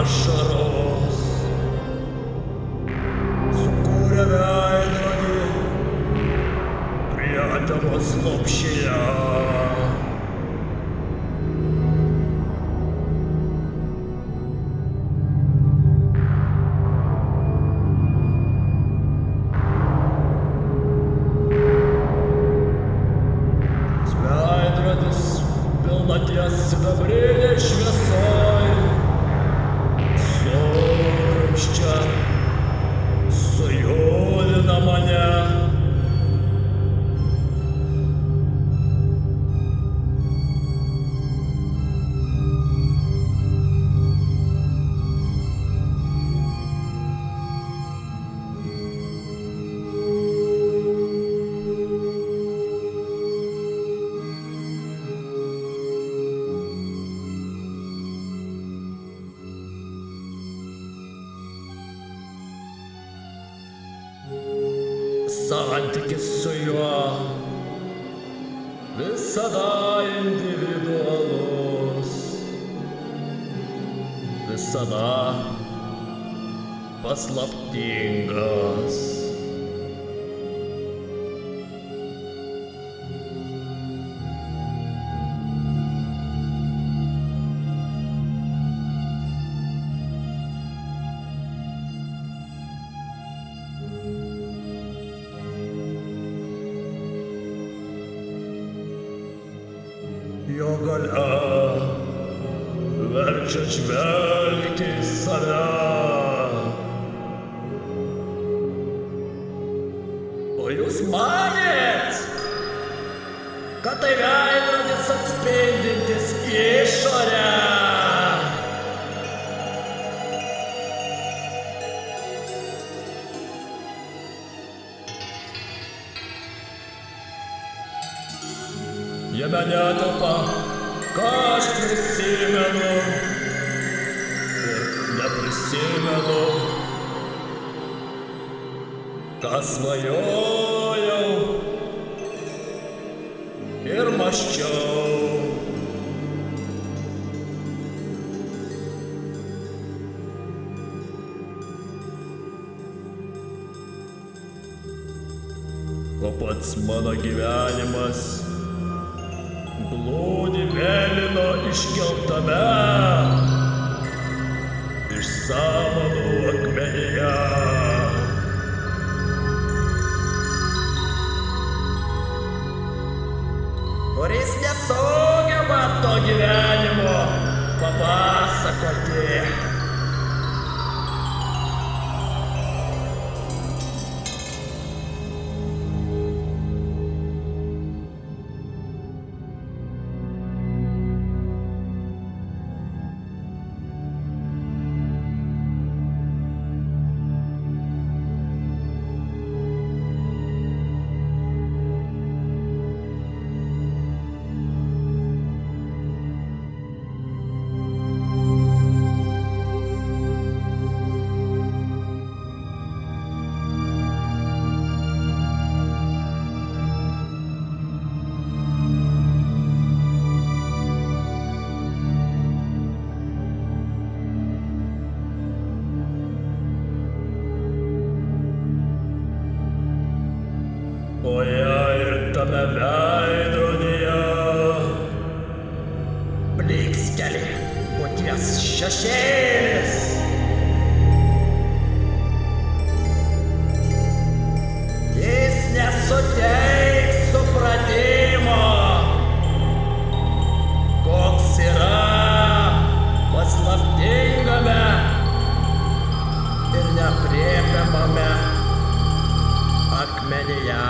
হাসর soiva Visada individualos Visada paslaptingas Jo galia verčia žvelgti į save. O jūs manėt, kad tai veidrodis atspindintis išorę? Jame netelpa, neprisimenu, ką svajojau ir maščiau. O pats mano gyvenimas. Glūdi vėlino iškeltame iš samanų akmenyje. Kuris nesugeba to gyvenimo papasakoti. O jei tame veidrodyje bliksteli būties šešėlis. Jis nesuteiks supratimo, koks yra paslaptingame ir nepriepiamame akmenyje.